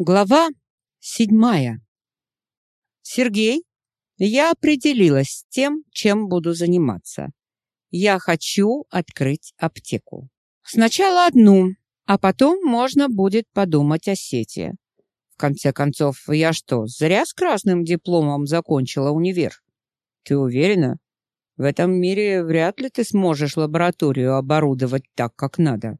Глава седьмая. Сергей, я определилась с тем, чем буду заниматься. Я хочу открыть аптеку. Сначала одну, а потом можно будет подумать о сети. В конце концов, я что, зря с красным дипломом закончила универ? Ты уверена? В этом мире вряд ли ты сможешь лабораторию оборудовать так, как надо.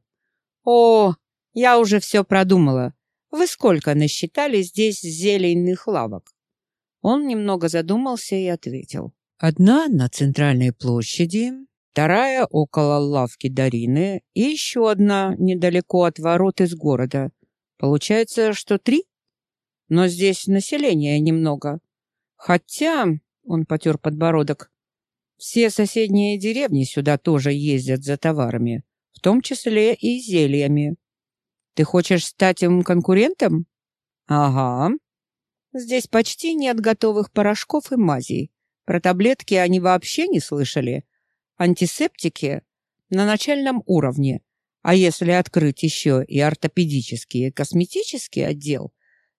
О, я уже все продумала. Вы сколько насчитали здесь зелейных лавок? Он немного задумался и ответил. Одна на центральной площади, вторая около лавки Дарины и еще одна недалеко от ворот из города. Получается, что три? Но здесь населения немного. Хотя, он потер подбородок, все соседние деревни сюда тоже ездят за товарами, в том числе и зельями. Ты хочешь стать им конкурентом? Ага. Здесь почти нет готовых порошков и мазей. Про таблетки они вообще не слышали. Антисептики на начальном уровне. А если открыть еще и ортопедический и косметический отдел,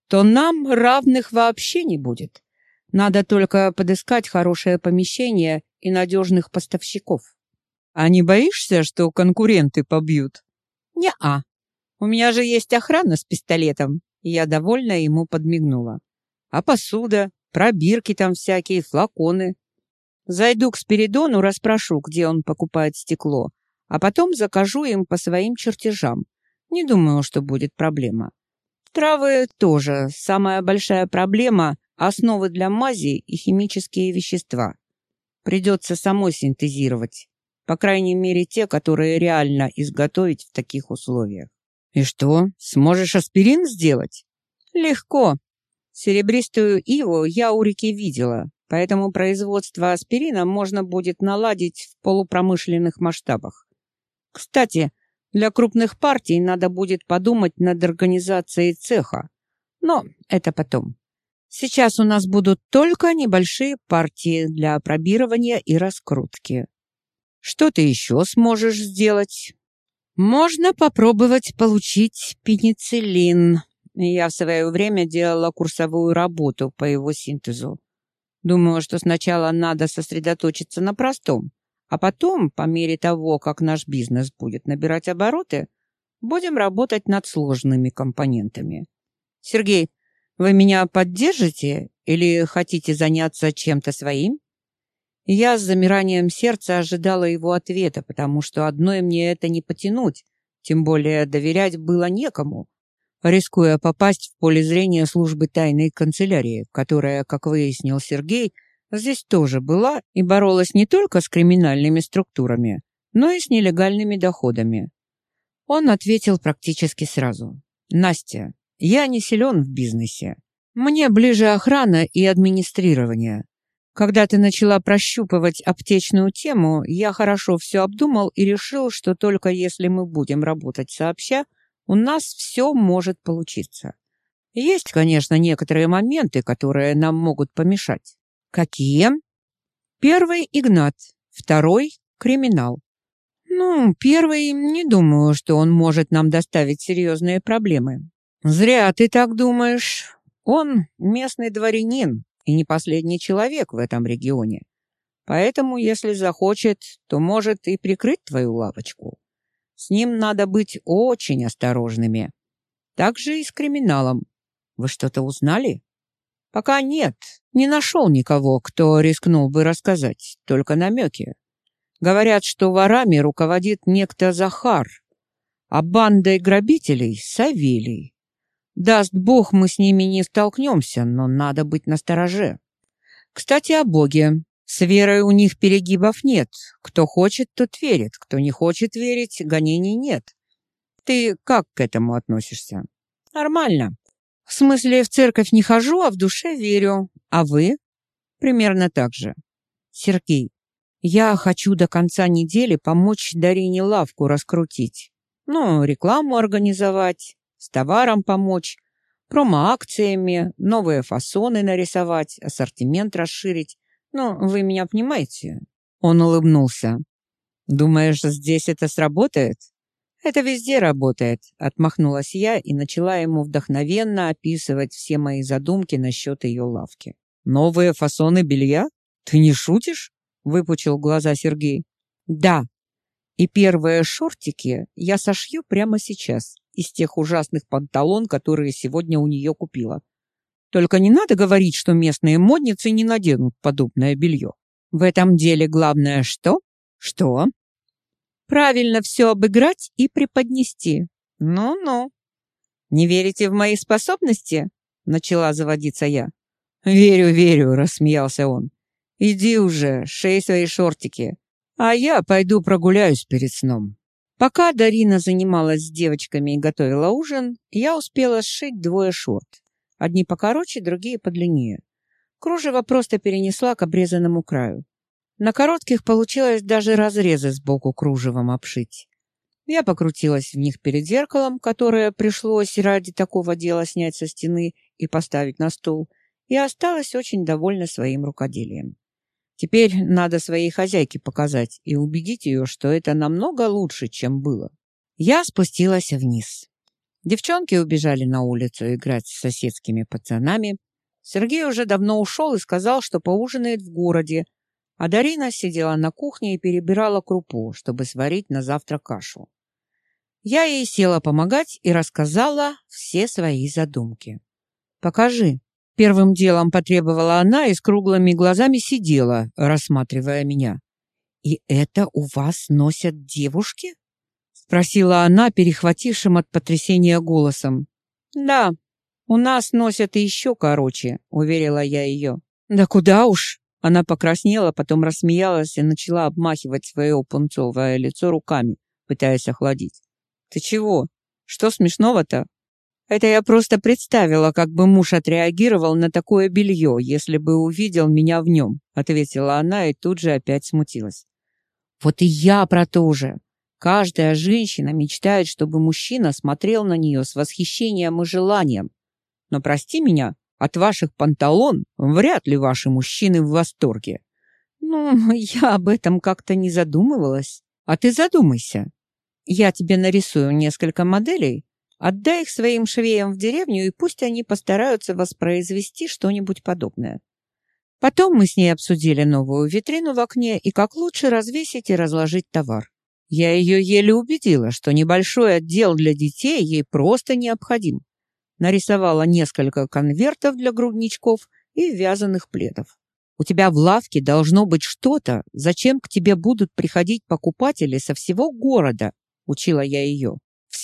то нам равных вообще не будет. Надо только подыскать хорошее помещение и надежных поставщиков. А не боишься, что конкуренты побьют? Не-а. У меня же есть охрана с пистолетом. я довольно ему подмигнула. А посуда, пробирки там всякие, флаконы. Зайду к Спиридону, расспрошу, где он покупает стекло, а потом закажу им по своим чертежам. Не думаю, что будет проблема. Травы тоже. Самая большая проблема — основы для мази и химические вещества. Придется самой синтезировать. По крайней мере, те, которые реально изготовить в таких условиях. «И что, сможешь аспирин сделать?» «Легко. Серебристую иву я у реки видела, поэтому производство аспирина можно будет наладить в полупромышленных масштабах. Кстати, для крупных партий надо будет подумать над организацией цеха. Но это потом. Сейчас у нас будут только небольшие партии для пробирования и раскрутки. Что ты еще сможешь сделать? Можно попробовать получить пенициллин. Я в свое время делала курсовую работу по его синтезу. Думаю, что сначала надо сосредоточиться на простом, а потом, по мере того, как наш бизнес будет набирать обороты, будем работать над сложными компонентами. Сергей, вы меня поддержите или хотите заняться чем-то своим? Я с замиранием сердца ожидала его ответа, потому что одной мне это не потянуть, тем более доверять было некому, рискуя попасть в поле зрения службы тайной канцелярии, которая, как выяснил Сергей, здесь тоже была и боролась не только с криминальными структурами, но и с нелегальными доходами. Он ответил практически сразу. «Настя, я не силен в бизнесе. Мне ближе охрана и администрирование. Когда ты начала прощупывать аптечную тему, я хорошо все обдумал и решил, что только если мы будем работать сообща, у нас все может получиться. Есть, конечно, некоторые моменты, которые нам могут помешать. Какие? Первый — Игнат, второй — криминал. Ну, первый, не думаю, что он может нам доставить серьезные проблемы. Зря ты так думаешь. Он местный дворянин, и не последний человек в этом регионе. Поэтому, если захочет, то может и прикрыть твою лавочку. С ним надо быть очень осторожными. Так же и с криминалом. Вы что-то узнали? Пока нет. Не нашел никого, кто рискнул бы рассказать, только намеки. Говорят, что ворами руководит некто Захар, а бандой грабителей — Савелий. Даст Бог, мы с ними не столкнемся, но надо быть настороже. Кстати, о Боге. С верой у них перегибов нет. Кто хочет, тот верит. Кто не хочет верить, гонений нет. Ты как к этому относишься? Нормально. В смысле, в церковь не хожу, а в душе верю. А вы? Примерно так же. Сергей, я хочу до конца недели помочь Дарине лавку раскрутить. Ну, рекламу организовать с товаром помочь, промо-акциями, новые фасоны нарисовать, ассортимент расширить. Ну, вы меня понимаете?» Он улыбнулся. «Думаешь, здесь это сработает?» «Это везде работает», — отмахнулась я и начала ему вдохновенно описывать все мои задумки насчет ее лавки. «Новые фасоны белья? Ты не шутишь?» — выпучил глаза Сергей. «Да. И первые шортики я сошью прямо сейчас из тех ужасных панталон, которые сегодня у нее купила. Только не надо говорить, что местные модницы не наденут подобное белье. В этом деле главное что? Что? Правильно все обыграть и преподнести. Ну-ну. Не верите в мои способности? Начала заводиться я. Верю, верю, рассмеялся он. Иди уже, шей свои шортики, а я пойду прогуляюсь перед сном. Пока Дарина занималась с девочками и готовила ужин, я успела сшить двое шорт. Одни покороче, другие подлиннее. Кружево просто перенесла к обрезанному краю. На коротких получилось даже разрезы сбоку кружевом обшить. Я покрутилась в них перед зеркалом, которое пришлось ради такого дела снять со стены и поставить на стол, и осталась очень довольна своим рукоделием. Теперь надо своей хозяйке показать и убедить ее, что это намного лучше, чем было. Я спустилась вниз. Девчонки убежали на улицу играть с соседскими пацанами. Сергей уже давно ушел и сказал, что поужинает в городе, а Дарина сидела на кухне и перебирала крупу, чтобы сварить на завтра кашу. Я ей села помогать и рассказала все свои задумки. «Покажи». Первым делом потребовала она и с круглыми глазами сидела, рассматривая меня. «И это у вас носят девушки?» Спросила она, перехватившим от потрясения голосом. «Да, у нас носят еще короче», — уверила я ее. «Да куда уж!» Она покраснела, потом рассмеялась и начала обмахивать свое пунцовое лицо руками, пытаясь охладить. «Ты чего? Что смешного-то?» «Это я просто представила, как бы муж отреагировал на такое белье, если бы увидел меня в нем», ответила она и тут же опять смутилась. «Вот и я про то же. Каждая женщина мечтает, чтобы мужчина смотрел на нее с восхищением и желанием. Но прости меня, от ваших панталон вряд ли ваши мужчины в восторге. Ну, я об этом как-то не задумывалась. А ты задумайся. Я тебе нарисую несколько моделей, отдай их своим швеям в деревню, и пусть они постараются воспроизвести что-нибудь подобное. Потом мы с ней обсудили новую витрину в окне и как лучше развесить и разложить товар. Я ее еле убедила, что небольшой отдел для детей ей просто необходим. Нарисовала несколько конвертов для грудничков и вязаных пледов. У тебя в лавке должно быть что-то, зачем к тебе будут приходить покупатели со всего города, учила я ее.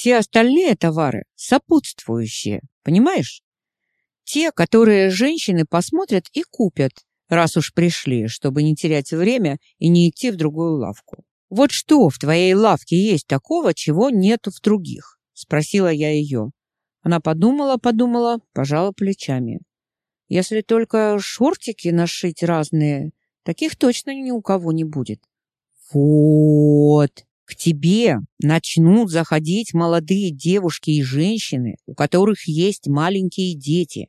Все остальные товары сопутствующие, понимаешь? Те, которые женщины посмотрят и купят, раз уж пришли, чтобы не терять время и не идти в другую лавку. «Вот что в твоей лавке есть такого, чего нету в других?» — спросила я ее. Она подумала, подумала, пожала плечами. «Если только шортики нашить разные, таких точно ни у кого не будет». «Вот!» К тебе начнут заходить молодые девушки и женщины, у которых есть маленькие дети.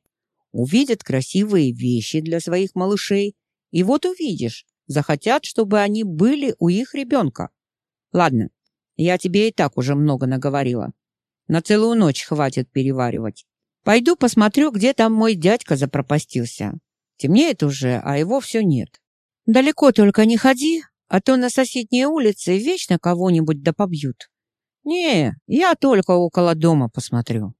Увидят красивые вещи для своих малышей, и вот увидишь, захотят, чтобы они были у их ребенка. Ладно, я тебе и так уже много наговорила. На целую ночь хватит переваривать. Пойду посмотрю, где там мой дядька запропастился. Темнеет уже, а его все нет. Далеко только не ходи, а то на соседней улице вечно кого-нибудь да побьют. Не, я только около дома посмотрю.